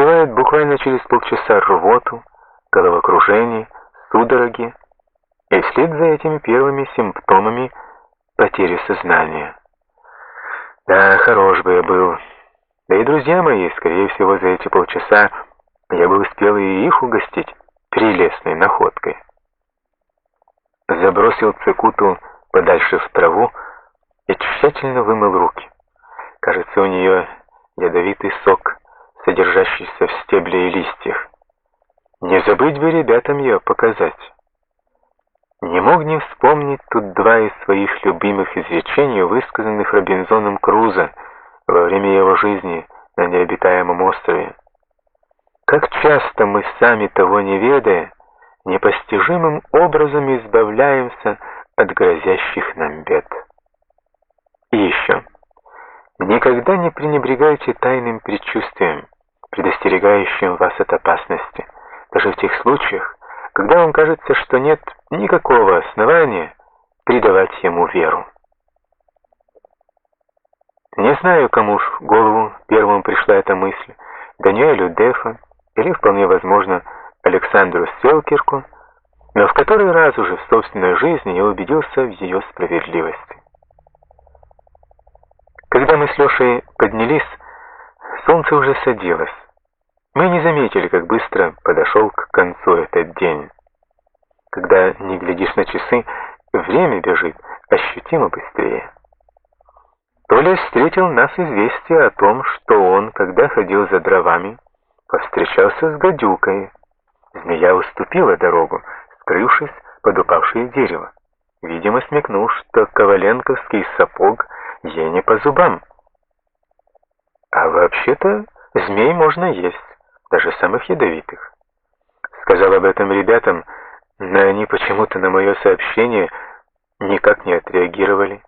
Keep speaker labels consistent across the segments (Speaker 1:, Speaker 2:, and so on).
Speaker 1: вызывает буквально через полчаса рвоту, головокружение, судороги, и вслед за этими первыми симптомами потери сознания. Да, хорош бы я был. Да и друзья мои, скорее всего, за эти полчаса я бы успел и их угостить прелестной находкой. Забросил цикуту подальше в траву и тщательно вымыл руки. Кажется, у нее ядовитый сок, содержащийся в стебле и листьях. Не забыть бы ребятам ее показать. Не мог не вспомнить тут два из своих любимых изречений, высказанных Робинзоном Крузо во время его жизни на необитаемом острове. Как часто мы сами того не ведая, непостижимым образом избавляемся от грозящих нам бед. И еще. Никогда не пренебрегайте тайным предчувствием, предостерегающим вас от опасности, даже в тех случаях, когда вам кажется, что нет никакого основания придавать ему веру. Не знаю, кому ж в голову первым пришла эта мысль, Даниэлю Дефа или, вполне возможно, Александру Селкирку, но в который раз уже в собственной жизни я убедился в ее справедливости. С Лешей поднялись, солнце уже садилось. Мы не заметили, как быстро подошел к концу этот день. Когда не глядишь на часы, время бежит ощутимо быстрее. Толя встретил нас известие о том, что он, когда ходил за дровами, повстречался с гадюкой. Змея уступила дорогу, скрывшись под упавшее дерево. Видимо, смекнул, что коваленковский сапог ей не по зубам. А вообще-то змей можно есть, даже самых ядовитых. Сказал об этом ребятам, но они почему-то на мое сообщение никак не отреагировали.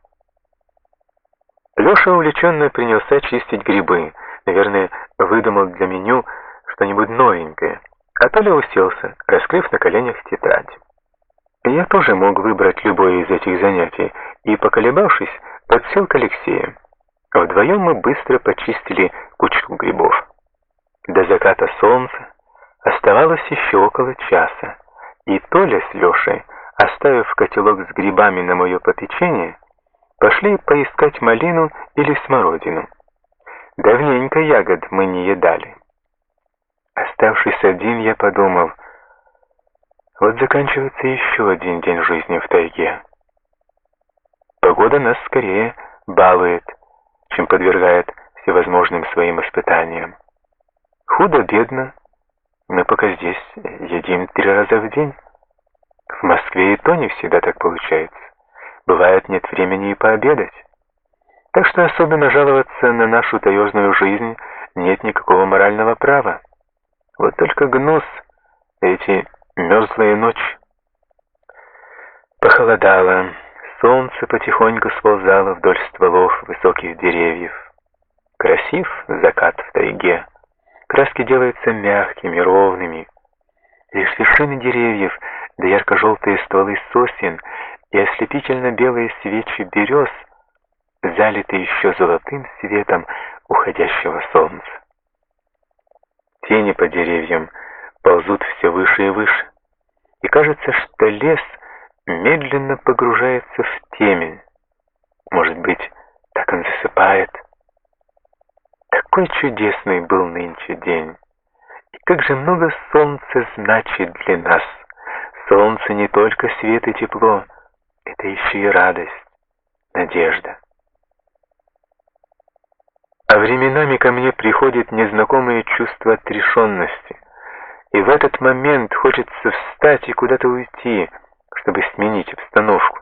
Speaker 1: Леша увлеченно принялся чистить грибы, наверное, выдумал для меню что-нибудь новенькое. А Толя уселся, раскрыв на коленях тетрадь. Я тоже мог выбрать любое из этих занятий, и, поколебавшись, подсел к Алексею. Вдвоем мы быстро почистили кучку грибов. До заката солнца оставалось еще около часа, и Толя с Лешей, оставив котелок с грибами на мое попечение, пошли поискать малину или смородину. Давненько ягод мы не едали. Оставшись один, я подумал, вот заканчивается еще один день жизни в тайге. Погода нас скорее балует, чем подвергает всевозможным своим испытаниям. Худо-бедно, мы пока здесь едим три раза в день. В Москве и то не всегда так получается. Бывает, нет времени и пообедать. Так что особенно жаловаться на нашу таежную жизнь нет никакого морального права. Вот только гнус, эти мерзлые ночи. Похолодало, солнце потихоньку сползало вдоль стволов высоких деревьев. Красив закат в тайге. Краски делаются мягкими, ровными. Лишь вершины деревьев, да ярко-желтые стволы сосен и ослепительно-белые свечи берез залиты еще золотым светом уходящего солнца. Тени по деревьям ползут все выше и выше, и кажется, что лес медленно погружается в темень. Может быть, так он засыпает. Такой чудесный был нынче день. И как же много солнца значит для нас. Солнце не только свет и тепло, это еще и радость, надежда. А временами ко мне приходит незнакомое чувство отрешенности. И в этот момент хочется встать и куда-то уйти, чтобы сменить обстановку.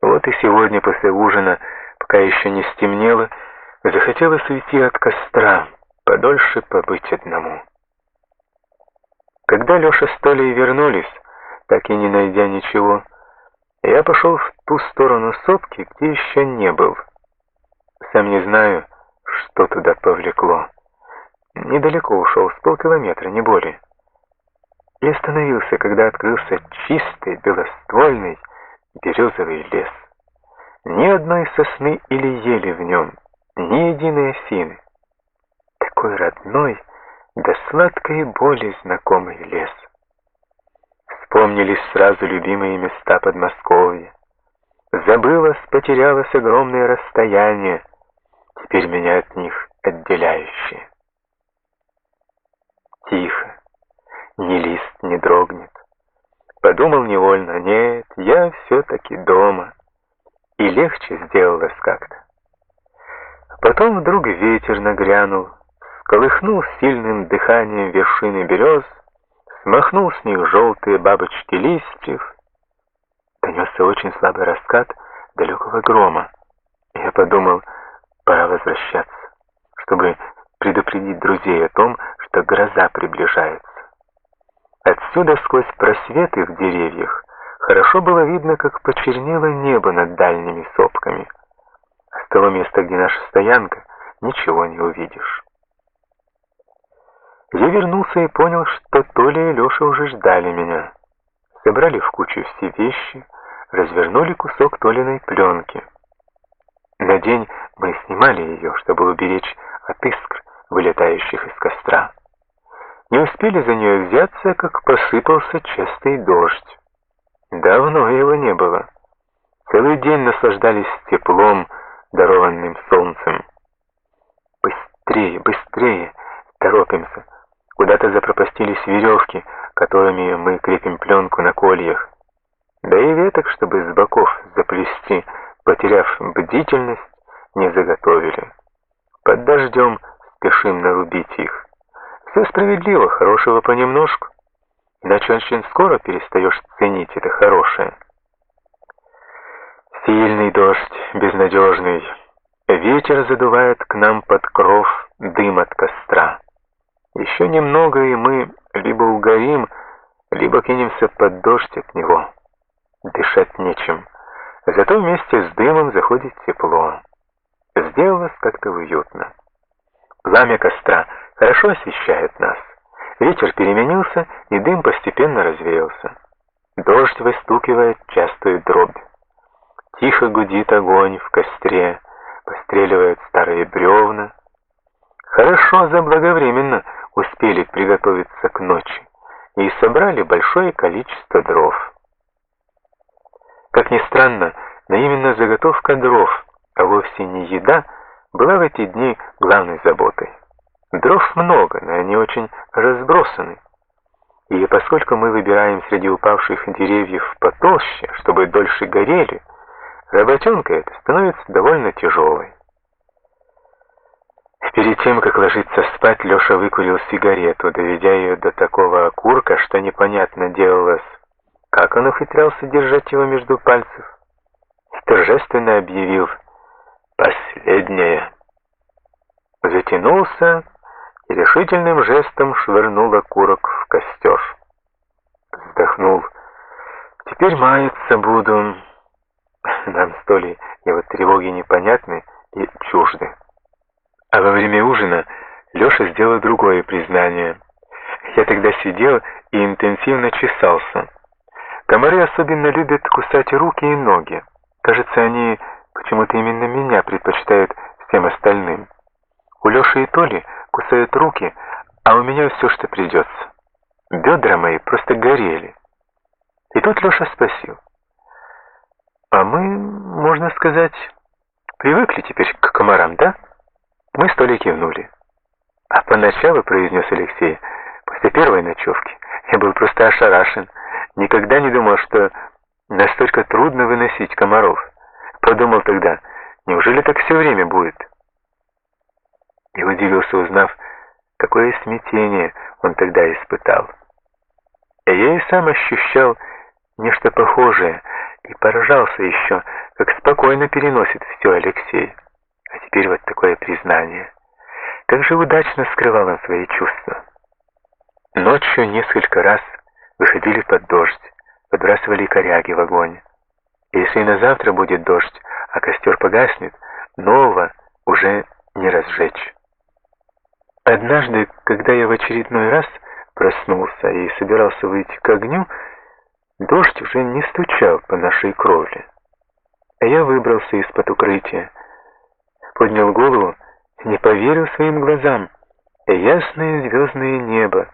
Speaker 1: Вот и сегодня после ужина, пока еще не стемнело, захотелось уйти от костра, подольше побыть одному. Когда Леша с Толей вернулись, так и не найдя ничего, я пошел в ту сторону сопки, где еще не был. Сам не знаю, что туда повлекло. Недалеко ушел, с полкилометра, не более. И остановился, когда открылся чистый, белоствольный березовый лес. Ни одной сосны или ели в нем, ни единой осины. Такой родной, да сладкой боли знакомый лес. Вспомнились сразу любимые места Подмосковья. Забылось, потерялось огромное расстояние, теперь меня от них отделяющее. Тихо, ни лист не дрогнет. Подумал невольно, нет, я все-таки дома. И легче сделалось как-то. Потом вдруг ветер нагрянул, сколыхнул сильным дыханием вершины берез, смахнул с них желтые бабочки листьев. Донесся очень слабый раскат далекого грома. Я подумал, пора возвращаться, чтобы предупредить друзей о том, что гроза приближается. Отсюда сквозь просветы в деревьях хорошо было видно, как почернело небо над дальними сопками. С того места, где наша стоянка, ничего не увидишь. Я вернулся и понял, что Толя и Леша уже ждали меня. Собрали в кучу все вещи, развернули кусок Толиной пленки. На день мы снимали ее, чтобы уберечь от искр, вылетающих из костра. Не успели за нее взяться, как посыпался частый дождь. Давно его не было. Целый день наслаждались теплом, дарованным солнцем. Быстрее, быстрее, торопимся. Куда-то запропастились веревки, которыми мы крепим пленку на кольях. Да и веток, чтобы с боков заплести, потеряв бдительность, не заготовили. Под дождем спешим нарубить их. Все справедливо, хорошего понемножку, иначе очень скоро перестаешь ценить это хорошее. Сильный дождь, безнадежный. Ветер задувает к нам под кров дым от костра. Еще немного, и мы либо угорим, либо кинемся под дождь от него. Дышать нечем. Зато вместе с дымом заходит тепло. Сделалось как-то уютно. Пламя костра хорошо освещает нас. Ветер переменился, и дым постепенно развеялся. Дождь выстукивает частую дробь. Тихо гудит огонь в костре, постреливают старые бревна. Хорошо заблаговременно успели приготовиться к ночи и собрали большое количество дров. Как ни странно, но именно заготовка дров, а вовсе не еда, была в эти дни главной заботой. Дров много, но они очень разбросаны. И поскольку мы выбираем среди упавших деревьев потолще, чтобы дольше горели, работенка эта становится довольно тяжелой. Перед тем, как ложиться спать, Леша выкурил сигарету, доведя ее до такого окурка, что непонятно делалось, как он ухитрялся держать его между пальцев. Торжественно объявил «Последнее». Затянулся и решительным жестом швырнул окурок в костер. Вздохнул. «Теперь маяться буду». Нам с Толей его тревоги непонятны и чужды. А во время ужина Леша сделал другое признание. Я тогда сидел и интенсивно чесался. Комары особенно любят кусать руки и ноги. Кажется, они почему-то именно меня предпочитают всем остальным. У Леши и Толи кусают руки, а у меня все, что придется. Бедра мои просто горели. И тут Леша спросил. А мы, можно сказать, привыкли теперь к комарам, да? Мы с кивнули. А поначалу, произнес Алексей, после первой ночевки, я был просто ошарашен. Никогда не думал, что настолько трудно выносить комаров. Подумал тогда, неужели так все время будет? И удивился, узнав, какое смятение он тогда испытал. И я и сам ощущал нечто похожее и поражался еще, как спокойно переносит все Алексей. А теперь вот такое признание. Как же удачно скрывал он свои чувства. Ночью несколько раз выходили под дождь, подбрасывали коряги в огонь. И если на завтра будет дождь, а костер погаснет, нового уже не разжечь. Однажды, когда я в очередной раз проснулся и собирался выйти к огню, дождь уже не стучал по нашей кровле. А я выбрался из-под укрытия, поднял голову, не поверил своим глазам. ясное звездное небо,